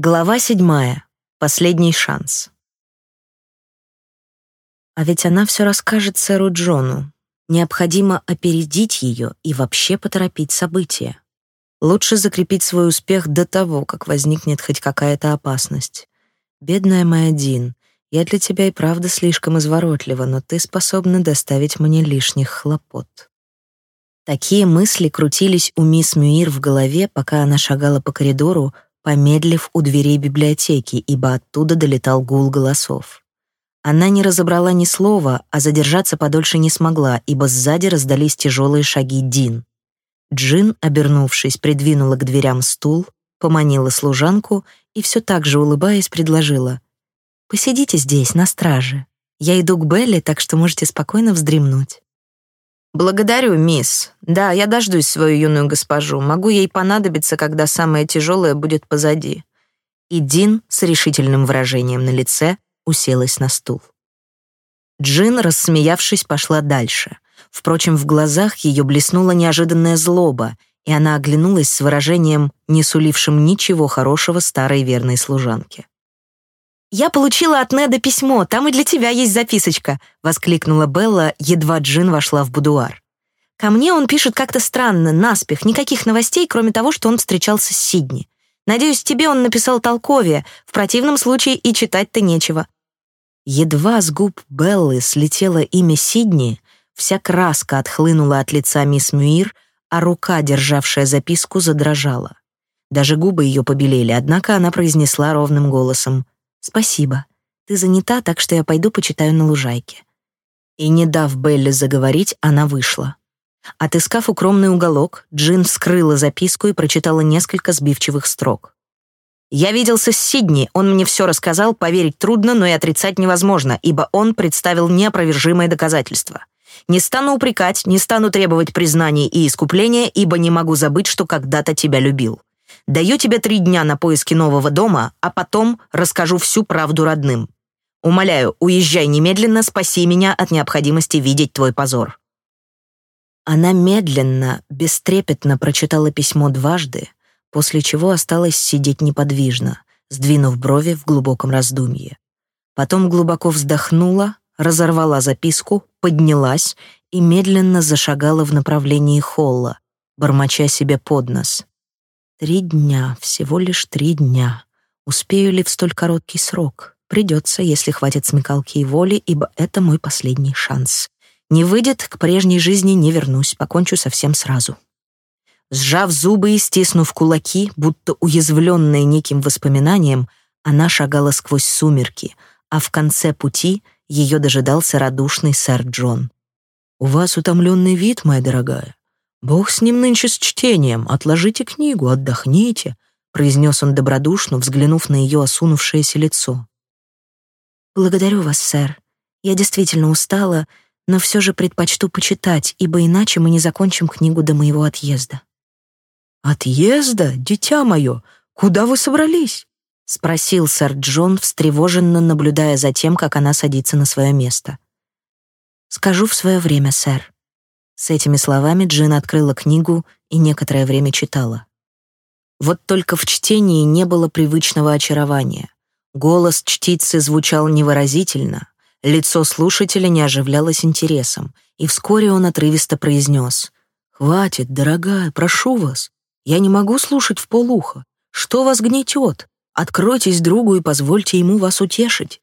Глава седьмая. Последний шанс. А ведь она все расскажет сэру Джону. Необходимо опередить ее и вообще поторопить события. Лучше закрепить свой успех до того, как возникнет хоть какая-то опасность. Бедная моя Дин, я для тебя и правда слишком изворотлива, но ты способна доставить мне лишних хлопот. Такие мысли крутились у мисс Мюир в голове, пока она шагала по коридору, помедлив у дверей библиотеки, ибо оттуда долетал гул голосов. Она не разобрала ни слова, а задержаться подольше не смогла, ибо сзади раздались тяжелые шаги Дин. Джин, обернувшись, придвинула к дверям стул, поманила служанку и все так же улыбаясь предложила: "Посидите здесь на страже. Я иду к Белли, так что можете спокойно вздремнуть". «Благодарю, мисс. Да, я дождусь свою юную госпожу. Могу ей понадобиться, когда самое тяжелое будет позади». И Дин с решительным выражением на лице уселась на стул. Джин, рассмеявшись, пошла дальше. Впрочем, в глазах ее блеснула неожиданная злоба, и она оглянулась с выражением, не сулившим ничего хорошего старой верной служанке. «Я получила от Неда письмо, там и для тебя есть записочка», — воскликнула Белла, едва Джин вошла в будуар. «Ко мне он пишет как-то странно, наспех, никаких новостей, кроме того, что он встречался с Сидни. Надеюсь, тебе он написал толковее, в противном случае и читать-то нечего». Едва с губ Беллы слетело имя Сидни, вся краска отхлынула от лица мисс Мюир, а рука, державшая записку, задрожала. Даже губы ее побелели, однако она произнесла ровным голосом — «Спасибо. Ты занята, так что я пойду почитаю на лужайке». И, не дав Белле заговорить, она вышла. Отыскав укромный уголок, Джин вскрыла записку и прочитала несколько сбивчивых строк. «Я виделся с Сидни, он мне все рассказал, поверить трудно, но и отрицать невозможно, ибо он представил неопровержимое доказательство. Не стану упрекать, не стану требовать признаний и искупления, ибо не могу забыть, что когда-то тебя любил. Даю тебе три дня на поиски нового дома, а потом расскажу всю правду родным. Умоляю, уезжай немедленно, спаси меня от необходимости видеть твой позор». Она медленно, бестрепетно прочитала письмо дважды, после чего осталась сидеть неподвижно, сдвинув брови в глубоком раздумье. Потом глубоко вздохнула, разорвала записку, поднялась и медленно зашагала в направлении холла, бормоча себе под нос. Три дня, всего лишь три дня. Успею ли в столь короткий срок? Придется, если хватит смекалки и воли, ибо это мой последний шанс. Не выйдет, к прежней жизни не вернусь, покончу совсем сразу. Сжав зубы и стиснув кулаки, будто уязвленная неким воспоминанием, она шагала сквозь сумерки, а в конце пути ее дожидался радушный сэр Джон. «У вас утомленный вид, моя дорогая. «Бог с ним нынче с чтением, отложите книгу, отдохните», произнес он добродушно, взглянув на ее осунувшееся лицо. «Благодарю вас, сэр. Я действительно устала, но все же предпочту почитать, ибо иначе мы не закончим книгу до моего отъезда». «Отъезда, дитя мое? Куда вы собрались?» — спросил сэр Джон, встревоженно наблюдая за тем, как она садится на свое место. «Скажу в свое время, сэр», с этими словами Джин открыла книгу и некоторое время читала. Вот только в чтении не было привычного очарования. Голос чтицы звучал невыразительно, лицо слушателя не оживлялось интересом, и вскоре он отрывисто произнес «Хватит, дорогая, прошу вас. Я не могу слушать в полухо. Что вас гнетет? Откройтесь другу и позвольте ему вас утешить».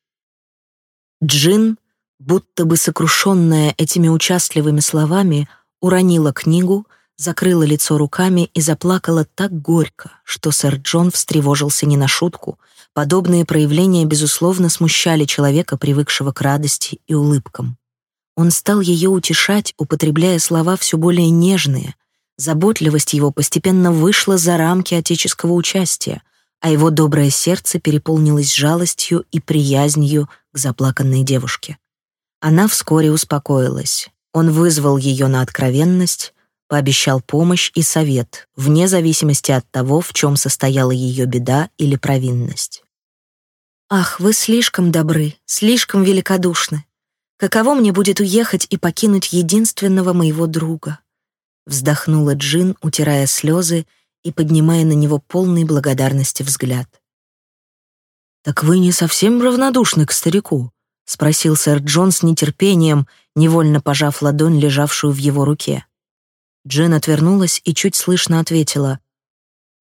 Джин будто бы сокрушенная этими участливыми словами, уронила книгу, закрыла лицо руками и заплакала так горько, что сэр Джон встревожился не на шутку. Подобные проявления, безусловно, смущали человека, привыкшего к радости и улыбкам. Он стал ее утешать, употребляя слова все более нежные. Заботливость его постепенно вышла за рамки отеческого участия, а его доброе сердце переполнилось жалостью и приязнью к заплаканной девушке. Она вскоре успокоилась. Он вызвал ее на откровенность, пообещал помощь и совет, вне зависимости от того, в чем состояла ее беда или провинность. «Ах, вы слишком добры, слишком великодушны. Каково мне будет уехать и покинуть единственного моего друга?» Вздохнула Джин, утирая слезы и поднимая на него полный благодарности взгляд. «Так вы не совсем равнодушны к старику?» — спросил сэр Джон с нетерпением, невольно пожав ладонь, лежавшую в его руке. Джин отвернулась и чуть слышно ответила.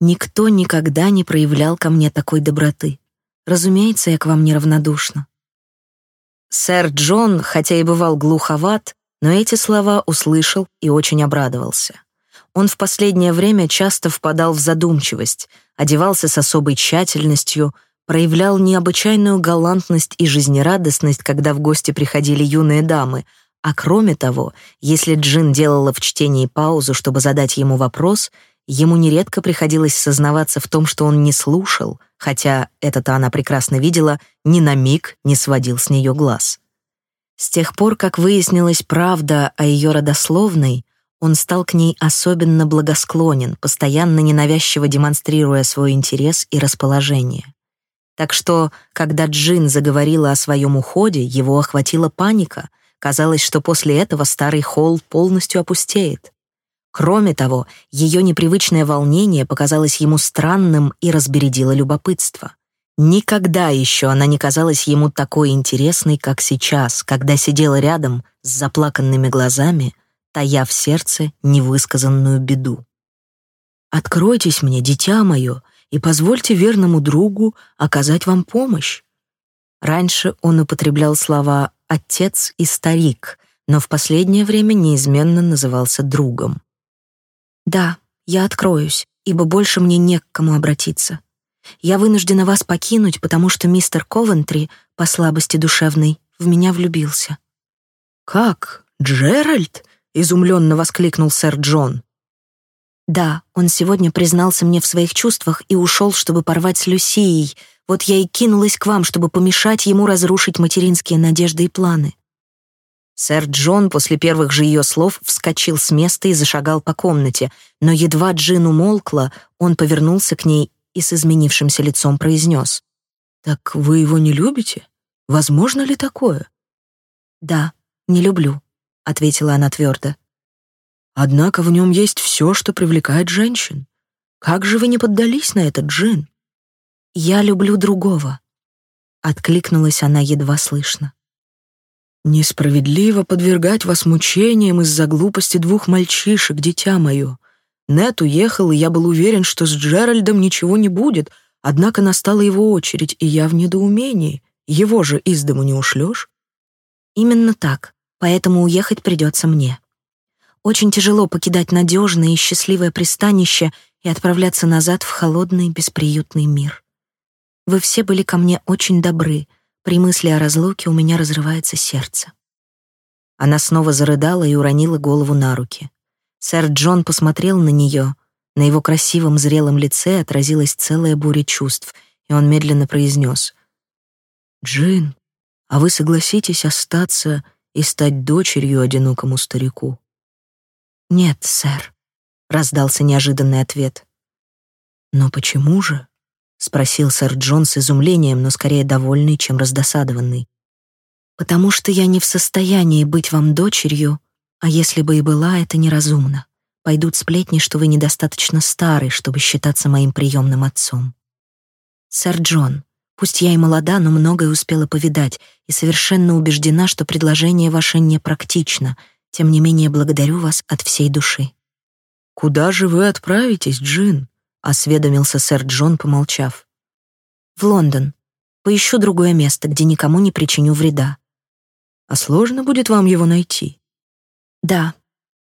«Никто никогда не проявлял ко мне такой доброты. Разумеется, я к вам неравнодушна». Сэр Джон, хотя и бывал глуховат, но эти слова услышал и очень обрадовался. Он в последнее время часто впадал в задумчивость, одевался с особой тщательностью, проявлял необычайную галантность и жизнерадостность, когда в гости приходили юные дамы, а кроме того, если Джин делала в чтении паузу, чтобы задать ему вопрос, ему нередко приходилось сознаваться в том, что он не слушал, хотя это-то она прекрасно видела, ни на миг не сводил с нее глаз. С тех пор, как выяснилась правда о ее родословной, он стал к ней особенно благосклонен, постоянно ненавязчиво демонстрируя свой интерес и расположение. Так что, когда Джин заговорила о своем уходе, его охватила паника — Казалось, что после этого старый холл полностью опустеет. Кроме того, ее непривычное волнение показалось ему странным и разбередило любопытство. Никогда еще она не казалась ему такой интересной, как сейчас, когда сидела рядом с заплаканными глазами, тая в сердце невысказанную беду. «Откройтесь мне, дитя мое, и позвольте верному другу оказать вам помощь». Раньше он употреблял слова отец и старик, но в последнее время неизменно назывался другом. «Да, я откроюсь, ибо больше мне не к кому обратиться. Я вынуждена вас покинуть, потому что мистер Ковентри, по слабости душевной, в меня влюбился». «Как? Джеральд?» — изумленно воскликнул сэр Джон. «Да, он сегодня признался мне в своих чувствах и ушел, чтобы порвать с Люсией, вот я и кинулась к вам, чтобы помешать ему разрушить материнские надежды и планы. Сэр Джон после первых же ее слов вскочил с места и зашагал по комнате, но едва Джин умолкла, он повернулся к ней и с изменившимся лицом произнес. «Так вы его не любите? Возможно ли такое?» «Да, не люблю», — ответила она твердо. «Однако в нем есть все, что привлекает женщин. Как же вы не поддались на этот Джин?» «Я люблю другого», — откликнулась она едва слышно. «Несправедливо подвергать вас мучениям из-за глупости двух мальчишек, дитя мое. Нет уехал, и я был уверен, что с Джеральдом ничего не будет, однако настала его очередь, и я в недоумении. Его же из дому не ушлешь?» «Именно так, поэтому уехать придется мне. Очень тяжело покидать надежное и счастливое пристанище и отправляться назад в холодный бесприютный мир. Вы все были ко мне очень добры. При мысли о разлуке у меня разрывается сердце». Она снова зарыдала и уронила голову на руки. Сэр Джон посмотрел на нее. На его красивом зрелом лице отразилась целая буря чувств, и он медленно произнес. «Джин, а вы согласитесь остаться и стать дочерью одинокому старику?» «Нет, сэр», — раздался неожиданный ответ. «Но почему же?» — спросил сэр Джон с изумлением, но скорее довольный, чем раздосадованный. «Потому что я не в состоянии быть вам дочерью, а если бы и была, это неразумно. Пойдут сплетни, что вы недостаточно старый, чтобы считаться моим приемным отцом. Сэр Джон, пусть я и молода, но многое успела повидать и совершенно убеждена, что предложение ваше непрактично, тем не менее благодарю вас от всей души». «Куда же вы отправитесь, Джин?» осведомился сэр Джон, помолчав. В Лондон. Поищу другое место, где никому не причиню вреда. А сложно будет вам его найти? Да.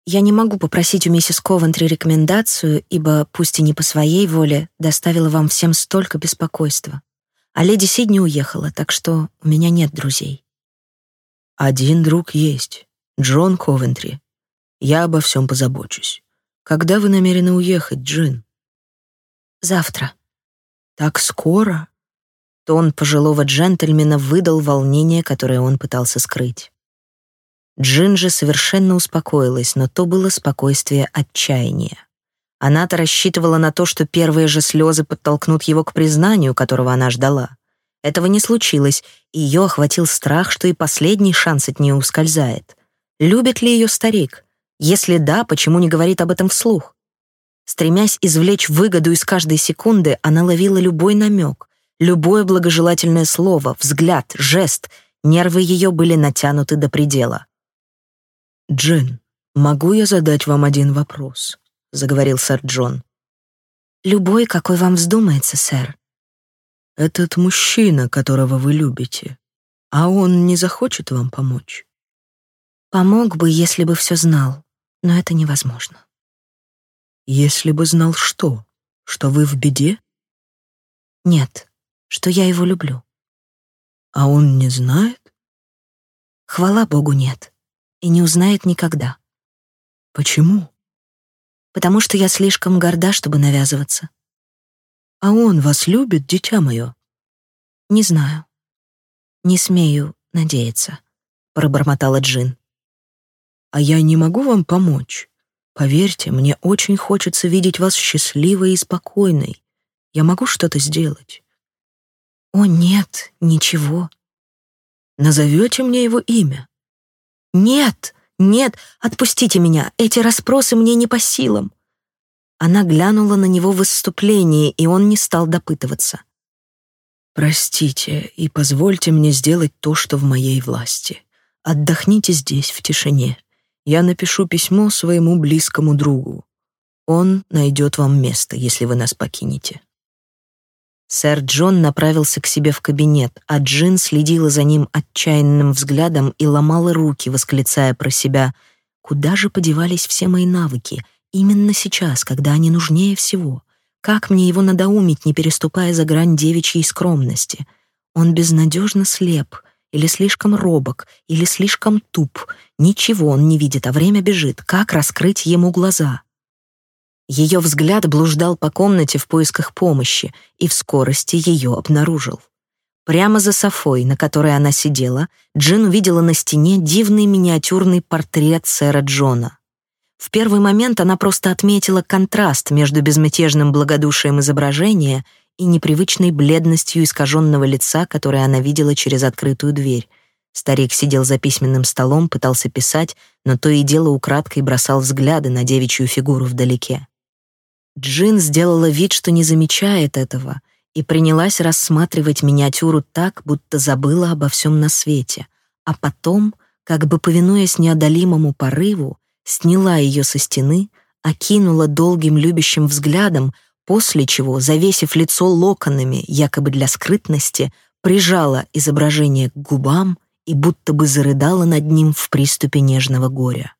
Я не могу попросить у миссис Ковентри рекомендацию, ибо, пусть и не по своей воле, доставила вам всем столько беспокойства. А леди Сидни уехала, так что у меня нет друзей. Один друг есть. Джон Ковентри. Я обо всем позабочусь. Когда вы намерены уехать, Джин? Завтра. Так скоро? Тон пожилого джентльмена выдал волнение, которое он пытался скрыть. Джин же совершенно успокоилась, но то было спокойствие отчаяния. Она-то рассчитывала на то, что первые же слезы подтолкнут его к признанию, которого она ждала. Этого не случилось, и ее охватил страх, что и последний шанс от нее ускользает. Любит ли ее старик? Если да, почему не говорит об этом вслух? Стремясь извлечь выгоду из каждой секунды, она ловила любой намек, Любое благожелательное слово, взгляд, жест, нервы ее были натянуты до предела. «Джин, могу я задать вам один вопрос?» — заговорил сэр Джон. «Любой, какой вам вздумается, сэр». «Этот мужчина, которого вы любите, а он не захочет вам помочь?» «Помог бы, если бы все знал, но это невозможно». «Если бы знал что? Что вы в беде?» «Нет, что я его люблю». «А он не знает?» «Хвала Богу, нет. И не узнает никогда». «Почему?» «Потому что я слишком горда, чтобы навязываться». «А он вас любит, дитя мое?» «Не знаю. Не смею надеяться», — пробормотала Джин. «А я не могу вам помочь. Поверьте, мне очень хочется видеть вас счастливой и спокойной. Я могу что-то сделать». «О, нет, ничего». «Назовете мне его имя?» «Нет, нет, отпустите меня, эти расспросы мне не по силам». Она глянула на него в выступлении, и он не стал допытываться. «Простите и позвольте мне сделать то, что в моей власти. Отдохните здесь, в тишине. Я напишу письмо своему близкому другу. Он найдет вам место, если вы нас покинете». Сэр Джон направился к себе в кабинет, а Джин следила за ним отчаянным взглядом и ломала руки, восклицая про себя «Куда же подевались все мои навыки? Именно сейчас, когда они нужнее всего. Как мне его надоумить, не переступая за грань девичьей скромности? Он безнадежно слеп, или слишком робок, или слишком туп. Ничего он не видит, а время бежит. Как раскрыть ему глаза?» Ее взгляд блуждал по комнате в поисках помощи и в скорости ее обнаружил. Прямо за софой, на которой она сидела, Джин увидела на стене дивный миниатюрный портрет сэра Джона. В первый момент она просто отметила контраст между безмятежным благодушием изображения и непривычной бледностью искаженного лица, которое она видела через открытую дверь. Старик сидел за письменным столом, пытался писать, но то и дело украдкой бросал взгляды на девичью фигуру вдалеке. Джин сделала вид, что не замечает этого, и принялась рассматривать миниатюру так, будто забыла обо всем на свете, а потом, как бы повинуясь неодолимому порыву, сняла ее со стены, окинула долгим любящим взглядом, после чего, завесив лицо локонами, якобы для скрытности, прижала изображение к губам и будто бы зарыдала над ним в приступе нежного горя.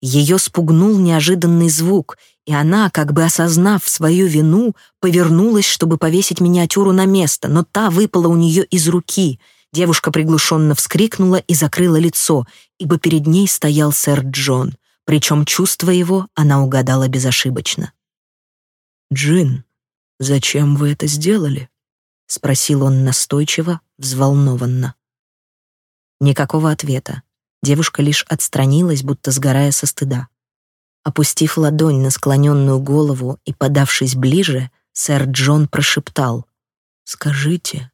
Ее спугнул неожиданный звук, и она, как бы осознав свою вину, повернулась, чтобы повесить миниатюру на место, но та выпала у нее из руки. Девушка приглушенно вскрикнула и закрыла лицо, ибо перед ней стоял сэр Джон, причем чувство его она угадала безошибочно. «Джин, зачем вы это сделали?» — спросил он настойчиво, взволнованно. Никакого ответа. Девушка лишь отстранилась, будто сгорая со стыда. Опустив ладонь на склоненную голову и подавшись ближе, сэр Джон прошептал. «Скажите,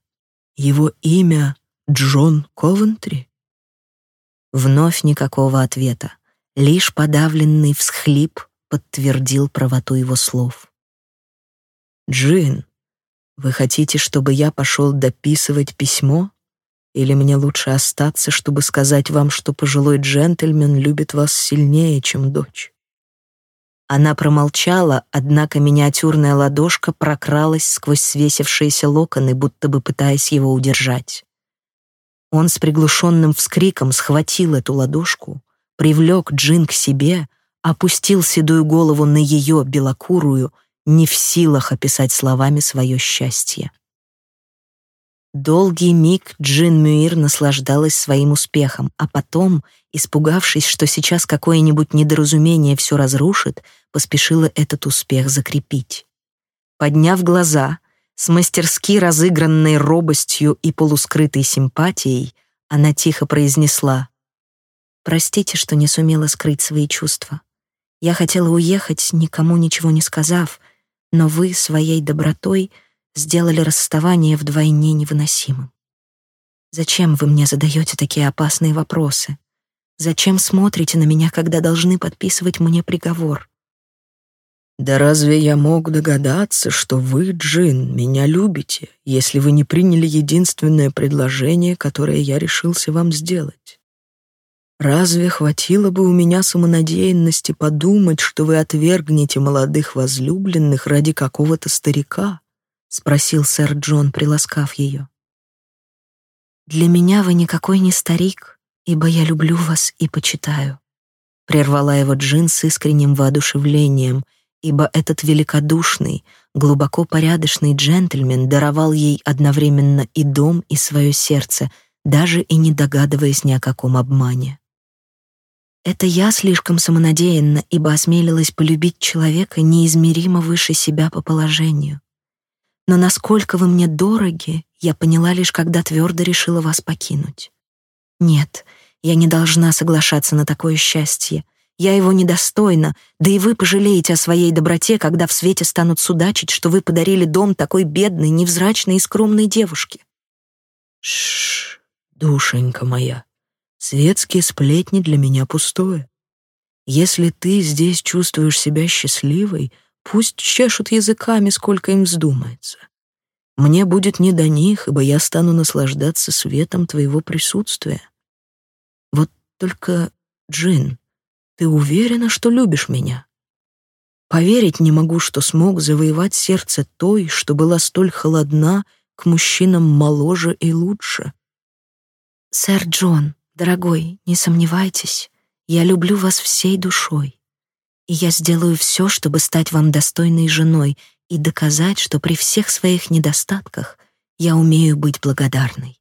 его имя Джон Ковентри?» Вновь никакого ответа. Лишь подавленный всхлип подтвердил правоту его слов. «Джин, вы хотите, чтобы я пошел дописывать письмо?» Или мне лучше остаться, чтобы сказать вам, что пожилой джентльмен любит вас сильнее, чем дочь?» Она промолчала, однако миниатюрная ладошка прокралась сквозь свесившиеся локоны, будто бы пытаясь его удержать. Он с приглушенным вскриком схватил эту ладошку, привлек Джин к себе, опустил седую голову на ее белокурую, не в силах описать словами свое счастье. Долгий миг Джин Мюир наслаждалась своим успехом, а потом, испугавшись, что сейчас какое-нибудь недоразумение все разрушит, поспешила этот успех закрепить. Подняв глаза, с мастерски разыгранной робостью и полускрытой симпатией, она тихо произнесла «Простите, что не сумела скрыть свои чувства. Я хотела уехать, никому ничего не сказав, но вы своей добротой — сделали расставание вдвойне невыносимым. Зачем вы мне задаете такие опасные вопросы? Зачем смотрите на меня, когда должны подписывать мне приговор? «Да разве я мог догадаться, что вы, Джин, меня любите, если вы не приняли единственное предложение, которое я решился вам сделать? Разве хватило бы у меня самонадеянности подумать, что вы отвергнете молодых возлюбленных ради какого-то старика?» — спросил сэр Джон, приласкав ее. «Для меня вы никакой не старик, ибо я люблю вас и почитаю», — прервала его Джин с искренним воодушевлением — ибо этот великодушный, глубоко порядочный джентльмен даровал ей одновременно и дом, и свое сердце, даже и не догадываясь ни о каком обмане. Это я слишком самонадеянна, ибо осмелилась полюбить человека неизмеримо выше себя по положению. Но насколько вы мне дороги, я поняла лишь, когда твердо решила вас покинуть. Нет, я не должна соглашаться на такое счастье — я его недостойна, да и вы пожалеете о своей доброте, когда в свете станут судачить, что вы подарили дом такой бедной, невзрачной и скромной девушке. Шш, душенька моя, светские сплетни для меня пустое. Если ты здесь чувствуешь себя счастливой, пусть чешут языками, сколько им вздумается. Мне будет не до них, ибо я стану наслаждаться светом твоего присутствия. Вот только, Джин, ты уверена, что любишь меня? Поверить не могу, что смог завоевать сердце той, что была столь холодна к мужчинам моложе и лучше. Сэр Джон, дорогой, не сомневайтесь, я люблю вас всей душой. И я сделаю все, чтобы стать вам достойной женой и доказать, что при всех своих недостатках я умею быть благодарной.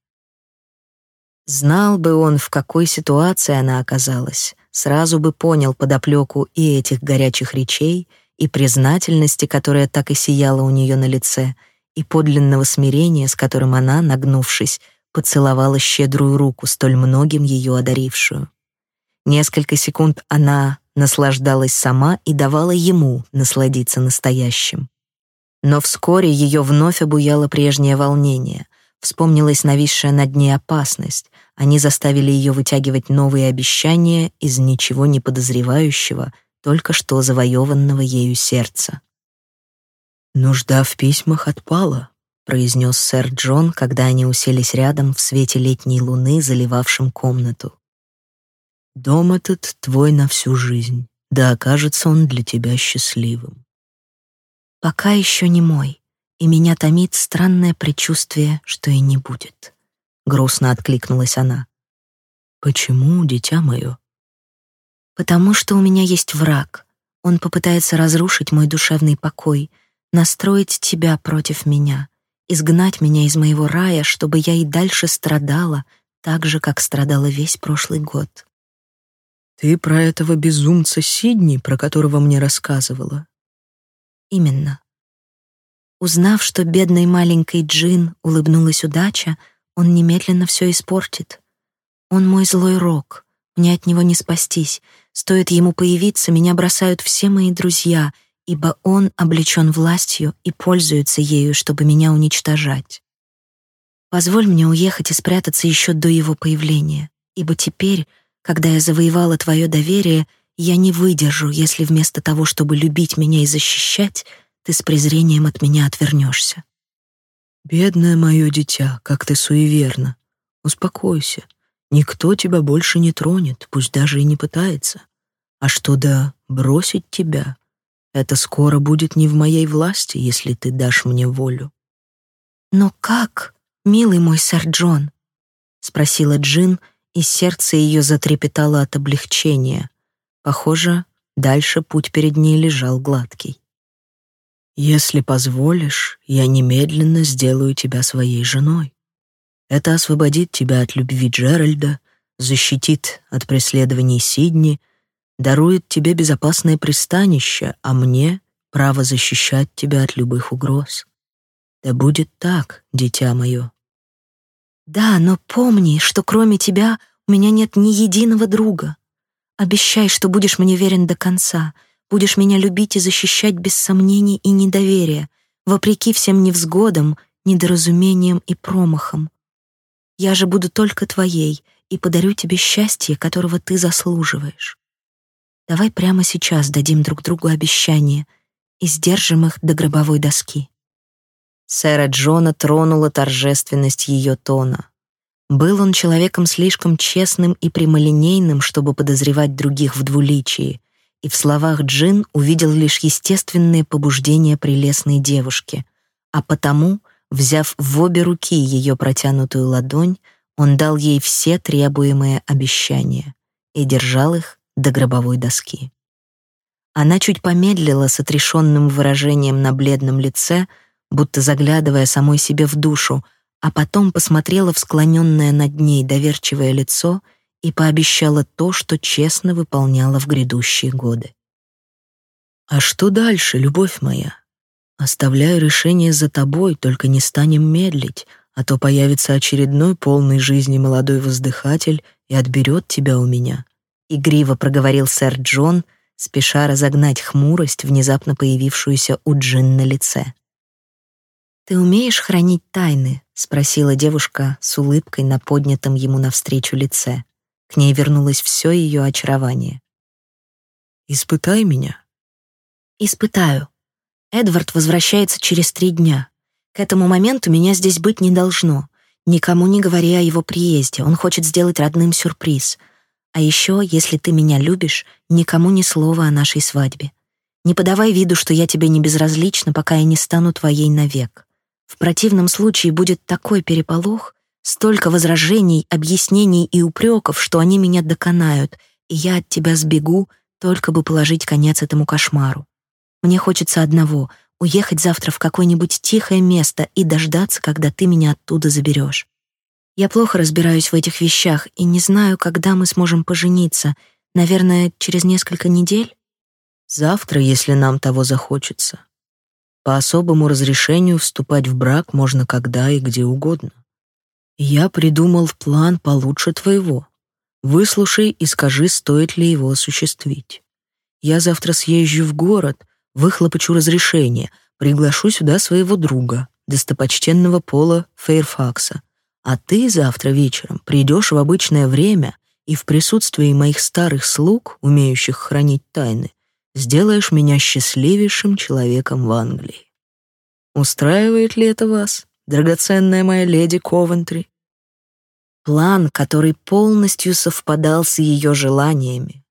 Знал бы он, в какой ситуации она оказалась, сразу бы понял подоплеку и этих горячих речей, и признательности, которая так и сияла у нее на лице, и подлинного смирения, с которым она, нагнувшись, поцеловала щедрую руку, столь многим ее одарившую. Несколько секунд она наслаждалась сама и давала ему насладиться настоящим. Но вскоре ее вновь обуяло прежнее волнение, вспомнилась нависшая над ней опасность, они заставили ее вытягивать новые обещания из ничего не подозревающего, только что завоеванного ею сердца. «Нужда в письмах отпала», — произнес сэр Джон, когда они уселись рядом в свете летней луны, заливавшем комнату. «Дом этот твой на всю жизнь, да окажется он для тебя счастливым». «Пока еще не мой, и меня томит странное предчувствие, что и не будет» грустно откликнулась она. Почему, дитя мое? Потому что у меня есть враг. Он попытается разрушить мой душевный покой, настроить тебя против меня, изгнать меня из моего рая, чтобы я и дальше страдала, так же, как страдала весь прошлый год. Ты про этого безумца Сидни, про которого мне рассказывала? Именно. Узнав, что бедной маленькой Джин улыбнулась удача, он немедленно все испортит. Он мой злой рок. Мне от него не спастись. Стоит ему появиться, меня бросают все мои друзья, ибо он облечен властью и пользуется ею, чтобы меня уничтожать. Позволь мне уехать и спрятаться еще до его появления, ибо теперь, когда я завоевала твое доверие, я не выдержу, если вместо того, чтобы любить меня и защищать, ты с презрением от меня отвернешься. «Бедное мое дитя, как ты суеверна. Успокойся. Никто тебя больше не тронет, пусть даже и не пытается. А что да бросить тебя? Это скоро будет не в моей власти, если ты дашь мне волю». «Но как, милый мой сэр Джон?» — спросила Джин, и сердце ее затрепетало от облегчения. Похоже, дальше путь перед ней лежал гладкий. Если позволишь, я немедленно сделаю тебя своей женой. Это освободит тебя от любви Джеральда, защитит от преследований Сидни, дарует тебе безопасное пристанище, а мне — право защищать тебя от любых угроз. Да будет так, дитя мое. Да, но помни, что кроме тебя у меня нет ни единого друга. Обещай, что будешь мне верен до конца — Будешь меня любить и защищать без сомнений и недоверия, вопреки всем невзгодам, недоразумениям и промахам. Я же буду только твоей и подарю тебе счастье, которого ты заслуживаешь. Давай прямо сейчас дадим друг другу обещание, и сдержим их до гробовой доски. Сэра Джона тронула торжественность ее тона. Был он человеком слишком честным и прямолинейным, чтобы подозревать других в двуличии, и в словах Джин увидел лишь естественные побуждения прелестной девушки, а потому, взяв в обе руки ее протянутую ладонь, он дал ей все требуемые обещания и держал их до гробовой доски. Она чуть помедлила с отрешенным выражением на бледном лице, будто заглядывая самой себе в душу, а потом посмотрела в склоненное над ней доверчивое лицо и пообещала то, что честно выполняла в грядущие годы. «А что дальше, любовь моя? Оставляю решение за тобой, только не станем медлить, а то появится очередной полный жизни молодой воздыхатель и отберет тебя у меня», — игриво проговорил сэр Джон, спеша разогнать хмурость, внезапно появившуюся у Джин на лице. «Ты умеешь хранить тайны?» — спросила девушка с улыбкой на поднятом ему навстречу лице. К ней вернулось все ее очарование. «Испытай меня». «Испытаю. Эдвард возвращается через три дня. К этому моменту меня здесь быть не должно. Никому не говори о его приезде, он хочет сделать родным сюрприз. А еще, если ты меня любишь, никому ни слова о нашей свадьбе. Не подавай виду, что я тебе не безразлична, пока я не стану твоей навек. В противном случае будет такой переполох, столько возражений, объяснений и упреков, что они меня доконают, и я от тебя сбегу, только бы положить конец этому кошмару. Мне хочется одного — уехать завтра в какое-нибудь тихое место и дождаться, когда ты меня оттуда заберешь. Я плохо разбираюсь в этих вещах и не знаю, когда мы сможем пожениться. Наверное, через несколько недель? Завтра, если нам того захочется. По особому разрешению вступать в брак можно когда и где угодно. Я придумал план получше твоего. Выслушай и скажи, стоит ли его осуществить. Я завтра съезжу в город, выхлопочу разрешение, приглашу сюда своего друга, достопочтенного Пола Фейрфакса. А ты завтра вечером придешь в обычное время и в присутствии моих старых слуг, умеющих хранить тайны, сделаешь меня счастливейшим человеком в Англии. Устраивает ли это вас, драгоценная моя леди Ковентри? План, который полностью совпадал с ее желаниями.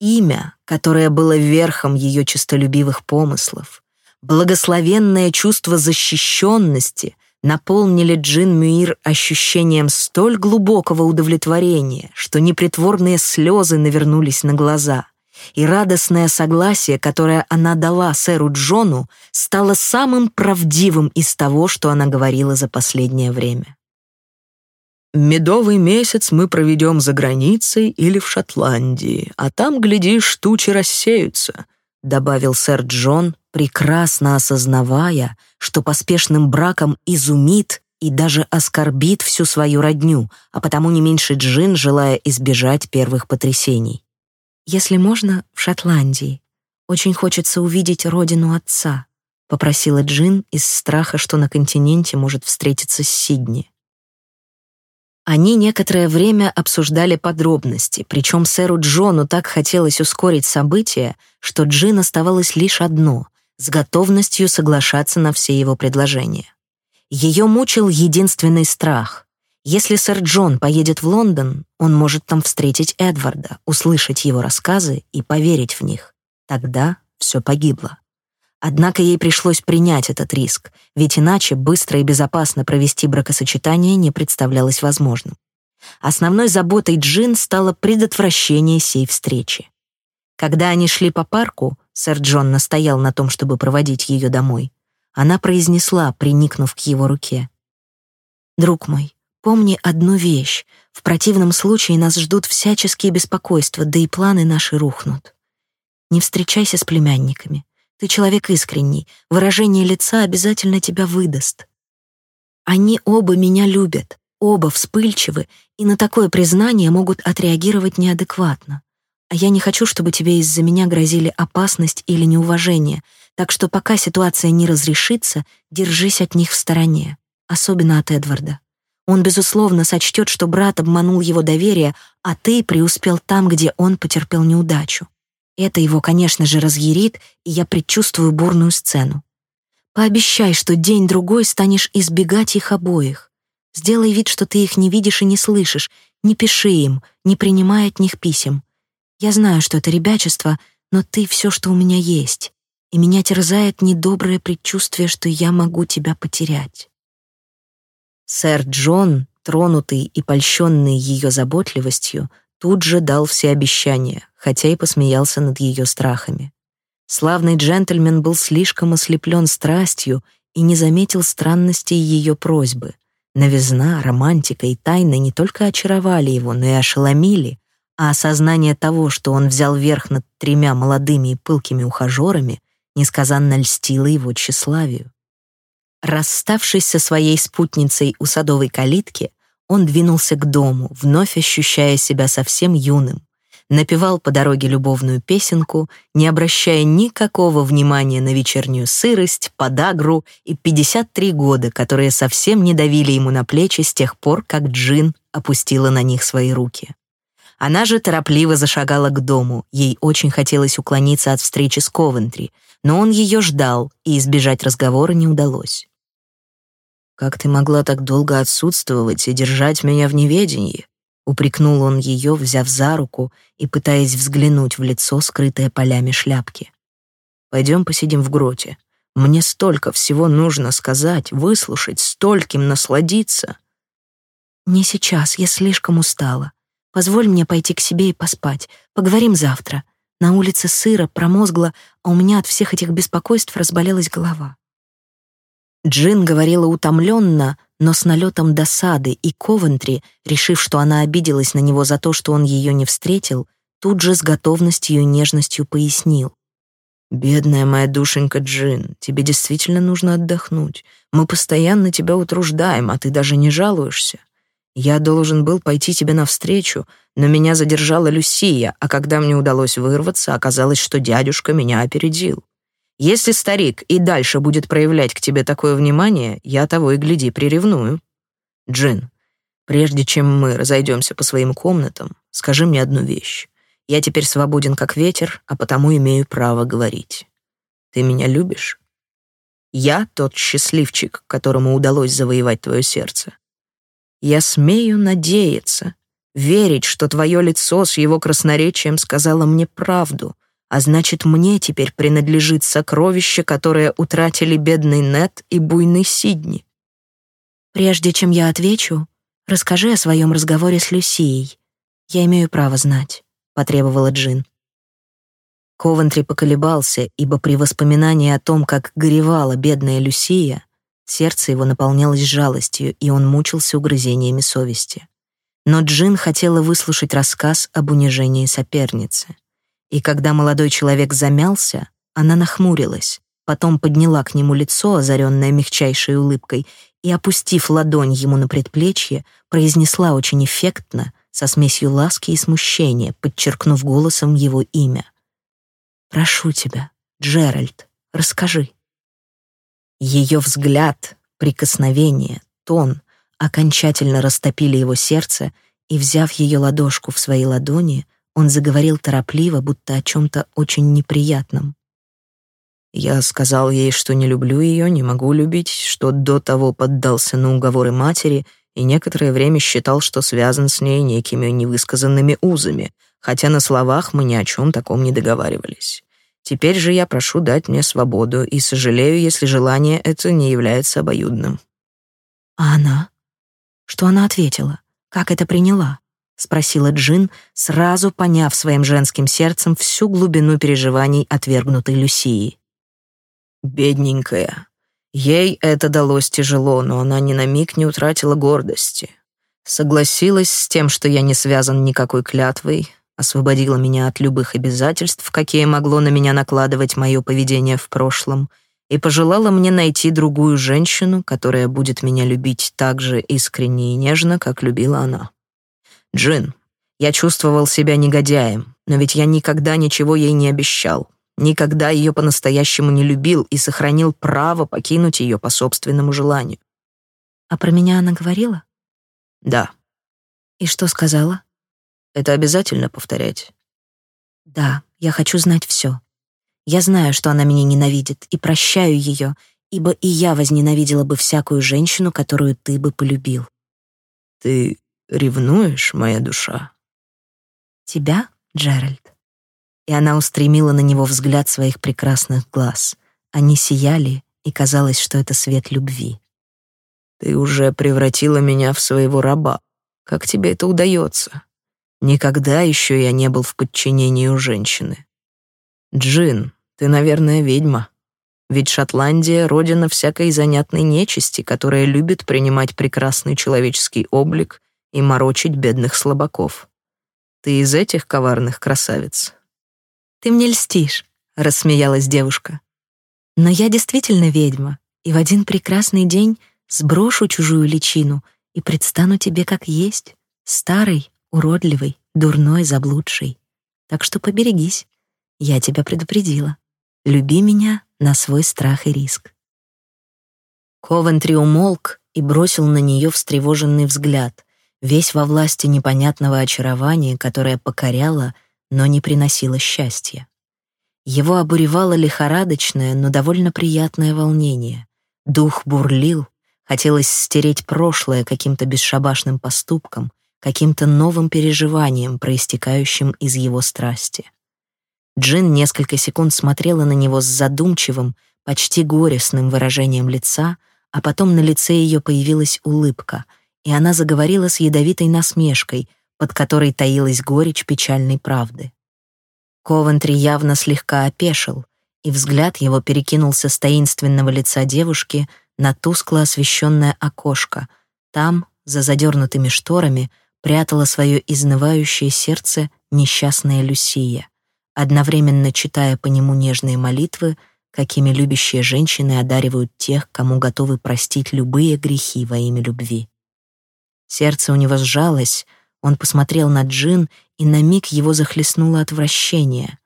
Имя, которое было верхом ее честолюбивых помыслов. Благословенное чувство защищенности наполнили Джин Мюир ощущением столь глубокого удовлетворения, что непритворные слезы навернулись на глаза — и радостное согласие, которое она дала сэру Джону, стало самым правдивым из того, что она говорила за последнее время. «Медовый месяц мы проведем за границей или в Шотландии, а там, глядишь, тучи рассеются», добавил сэр Джон, прекрасно осознавая, что поспешным браком изумит и даже оскорбит всю свою родню, а потому не меньше Джин, желая избежать первых потрясений. Если можно, в Шотландии. Очень хочется увидеть родину отца, попросила Джин из страха, что на континенте может встретиться с Сидни. Они некоторое время обсуждали подробности, причем сэру Джону так хотелось ускорить события, что Джин оставалось лишь одно — с готовностью соглашаться на все его предложения. Ее мучил единственный страх если сэр Джон поедет в Лондон, он может там встретить Эдварда, услышать его рассказы и поверить в них. Тогда все погибло. Однако ей пришлось принять этот риск, ведь иначе быстро и безопасно провести бракосочетание не представлялось возможным. Основной заботой Джин стало предотвращение сей встречи. Когда они шли по парку, сэр Джон настоял на том, чтобы проводить ее домой. Она произнесла, приникнув к его руке. «Друг мой, Помни одну вещь. В противном случае нас ждут всяческие беспокойства, да и планы наши рухнут. Не встречайся с племянниками. Ты человек искренний, выражение лица обязательно тебя выдаст. Они оба меня любят, оба вспыльчивы, и на такое признание могут отреагировать неадекватно. А я не хочу, чтобы тебе из-за меня грозили опасность или неуважение, так что пока ситуация не разрешится, держись от них в стороне, особенно от Эдварда. Он, безусловно, сочтет, что брат обманул его доверие, а ты преуспел там, где он потерпел неудачу. Это его, конечно же, разъярит, и я предчувствую бурную сцену. Пообещай, что день-другой станешь избегать их обоих. Сделай вид, что ты их не видишь и не слышишь. Не пиши им, не принимай от них писем. Я знаю, что это ребячество, но ты все, что у меня есть. И меня терзает недоброе предчувствие, что я могу тебя потерять. Сэр Джон, тронутый и польщенный ее заботливостью, тут же дал все обещания, хотя и посмеялся над ее страхами. Славный джентльмен был слишком ослеплен страстью и не заметил странностей ее просьбы. Новизна, романтика и тайна не только очаровали его, но и ошеломили, а осознание того, что он взял верх над тремя молодыми и пылкими ухажерами, несказанно льстило его тщеславию. Расставшись со своей спутницей у садовой калитки, он двинулся к дому, вновь ощущая себя совсем юным, напевал по дороге любовную песенку, не обращая никакого внимания на вечернюю сырость, подагру и 53 года, которые совсем не давили ему на плечи с тех пор, как Джин опустила на них свои руки. Она же торопливо зашагала к дому. Ей очень хотелось уклониться от встречи с Ковентри, но он ее ждал, и избежать разговора не удалось. «Как ты могла так долго отсутствовать и держать меня в неведении?» Упрекнул он ее, взяв за руку и пытаясь взглянуть в лицо, скрытое полями шляпки. «Пойдем посидим в гроте. Мне столько всего нужно сказать, выслушать, стольким насладиться». «Не сейчас, я слишком устала. Позволь мне пойти к себе и поспать. Поговорим завтра. На улице сыро, промозгло, а у меня от всех этих беспокойств разболелась голова». Джин говорила утомленно, но с налетом досады, и Ковентри, решив, что она обиделась на него за то, что он ее не встретил, тут же с готовностью и нежностью пояснил. «Бедная моя душенька Джин, тебе действительно нужно отдохнуть. Мы постоянно тебя утруждаем, а ты даже не жалуешься. Я должен был пойти тебе навстречу, но меня задержала Люсия, а когда мне удалось вырваться, оказалось, что дядюшка меня опередил. Если старик и дальше будет проявлять к тебе такое внимание, я того и гляди приревную. Джин, прежде чем мы разойдемся по своим комнатам, скажи мне одну вещь. Я теперь свободен как ветер, а потому имею право говорить. Ты меня любишь? Я тот счастливчик, которому удалось завоевать твое сердце. Я смею надеяться, верить, что твое лицо с его красноречием сказало мне правду — а значит, мне теперь принадлежит сокровище, которое утратили бедный Нет и буйный Сидни. Прежде чем я отвечу, расскажи о своем разговоре с Люсией. Я имею право знать, потребовала Джин. Ковентри поколебался, ибо при воспоминании о том, как горевала бедная Люсия, сердце его наполнялось жалостью, и он мучился угрызениями совести. Но Джин хотела выслушать рассказ об унижении соперницы. И когда молодой человек замялся, она нахмурилась, потом подняла к нему лицо, озаренное мягчайшей улыбкой, и, опустив ладонь ему на предплечье, произнесла очень эффектно, со смесью ласки и смущения, подчеркнув голосом его имя. «Прошу тебя, Джеральд, расскажи». Ее взгляд, прикосновение, тон окончательно растопили его сердце, и, взяв ее ладошку в свои ладони, он заговорил торопливо, будто о чем-то очень неприятном. Я сказал ей, что не люблю ее, не могу любить, что до того поддался на уговоры матери и некоторое время считал, что связан с ней некими невысказанными узами, хотя на словах мы ни о чем таком не договаривались. Теперь же я прошу дать мне свободу и сожалею, если желание это не является обоюдным. А она? Что она ответила? Как это приняла? — спросила Джин, сразу поняв своим женским сердцем всю глубину переживаний отвергнутой Люсии. «Бедненькая. Ей это далось тяжело, но она ни на миг не утратила гордости. Согласилась с тем, что я не связан никакой клятвой, освободила меня от любых обязательств, какие могло на меня накладывать мое поведение в прошлом, и пожелала мне найти другую женщину, которая будет меня любить так же искренне и нежно, как любила она». Джин, я чувствовал себя негодяем, но ведь я никогда ничего ей не обещал, никогда ее по-настоящему не любил и сохранил право покинуть ее по собственному желанию. А про меня она говорила? Да. И что сказала? Это обязательно повторять? Да, я хочу знать все. Я знаю, что она меня ненавидит, и прощаю ее, ибо и я возненавидела бы всякую женщину, которую ты бы полюбил. Ты ревнуешь, моя душа? Тебя, Джеральд? И она устремила на него взгляд своих прекрасных глаз. Они сияли, и казалось, что это свет любви. Ты уже превратила меня в своего раба. Как тебе это удается? Никогда еще я не был в подчинении у женщины. Джин, ты, наверное, ведьма. Ведь Шотландия — родина всякой занятной нечисти, которая любит принимать прекрасный человеческий облик и морочить бедных слабаков. Ты из этих коварных красавиц. «Ты мне льстишь», — рассмеялась девушка. «Но я действительно ведьма, и в один прекрасный день сброшу чужую личину и предстану тебе как есть, старой, уродливой, дурной, заблудшей. Так что поберегись, я тебя предупредила. Люби меня на свой страх и риск. Ковентри умолк и бросил на нее встревоженный взгляд, весь во власти непонятного очарования, которое покоряло, но не приносило счастья. Его обуревало лихорадочное, но довольно приятное волнение. Дух бурлил, хотелось стереть прошлое каким-то бесшабашным поступком, каким-то новым переживанием, проистекающим из его страсти. Джин несколько секунд смотрела на него с задумчивым, почти горестным выражением лица, а потом на лице ее появилась улыбка, и она заговорила с ядовитой насмешкой, под которой таилась горечь печальной правды. Ковентри явно слегка опешил, и взгляд его перекинулся с таинственного лица девушки на тускло освещенное окошко. Там, за задернутыми шторами, прятала свое изнывающее сердце несчастная Люсия одновременно читая по нему нежные молитвы, какими любящие женщины одаривают тех, кому готовы простить любые грехи во имя любви. Сердце у него сжалось, он посмотрел на Джин, и на миг его захлестнуло отвращение.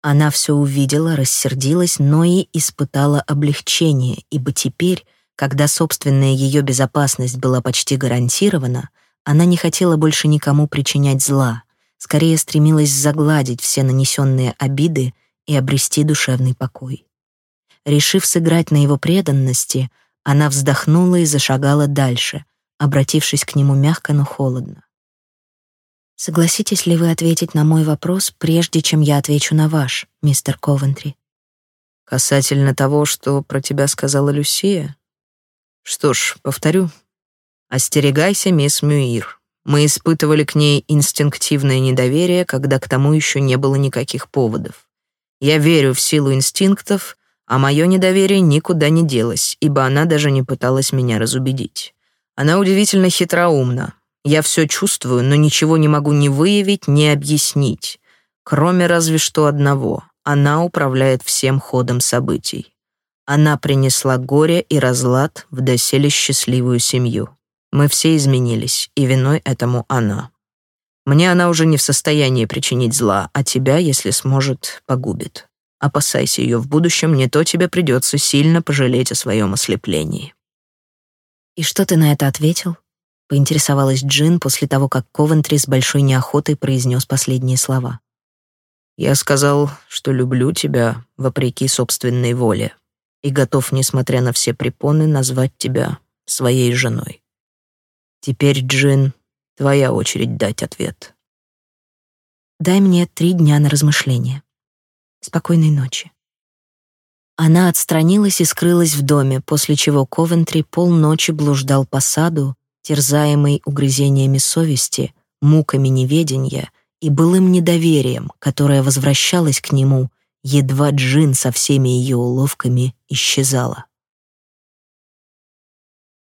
Она все увидела, рассердилась, но и испытала облегчение, ибо теперь, когда собственная ее безопасность была почти гарантирована, она не хотела больше никому причинять зла — скорее стремилась загладить все нанесенные обиды и обрести душевный покой. Решив сыграть на его преданности, она вздохнула и зашагала дальше, обратившись к нему мягко, но холодно. «Согласитесь ли вы ответить на мой вопрос, прежде чем я отвечу на ваш, мистер Ковентри?» «Касательно того, что про тебя сказала Люсия? Что ж, повторю. Остерегайся, мисс Мюир. Мы испытывали к ней инстинктивное недоверие, когда к тому еще не было никаких поводов. Я верю в силу инстинктов, а мое недоверие никуда не делось, ибо она даже не пыталась меня разубедить. Она удивительно хитроумна. Я все чувствую, но ничего не могу ни выявить, ни объяснить. Кроме разве что одного. Она управляет всем ходом событий. Она принесла горе и разлад в доселе счастливую семью. Мы все изменились, и виной этому она. Мне она уже не в состоянии причинить зла, а тебя, если сможет, погубит. Опасайся ее в будущем, не то тебе придется сильно пожалеть о своем ослеплении». «И что ты на это ответил?» — поинтересовалась Джин после того, как Ковентри с большой неохотой произнес последние слова. «Я сказал, что люблю тебя вопреки собственной воле и готов, несмотря на все препоны, назвать тебя своей женой». Теперь, Джин, твоя очередь дать ответ. Дай мне три дня на размышление. Спокойной ночи. Она отстранилась и скрылась в доме, после чего Ковентри полночи блуждал по саду, терзаемый угрызениями совести, муками неведения и былым недоверием, которое возвращалось к нему, едва Джин со всеми ее уловками исчезала.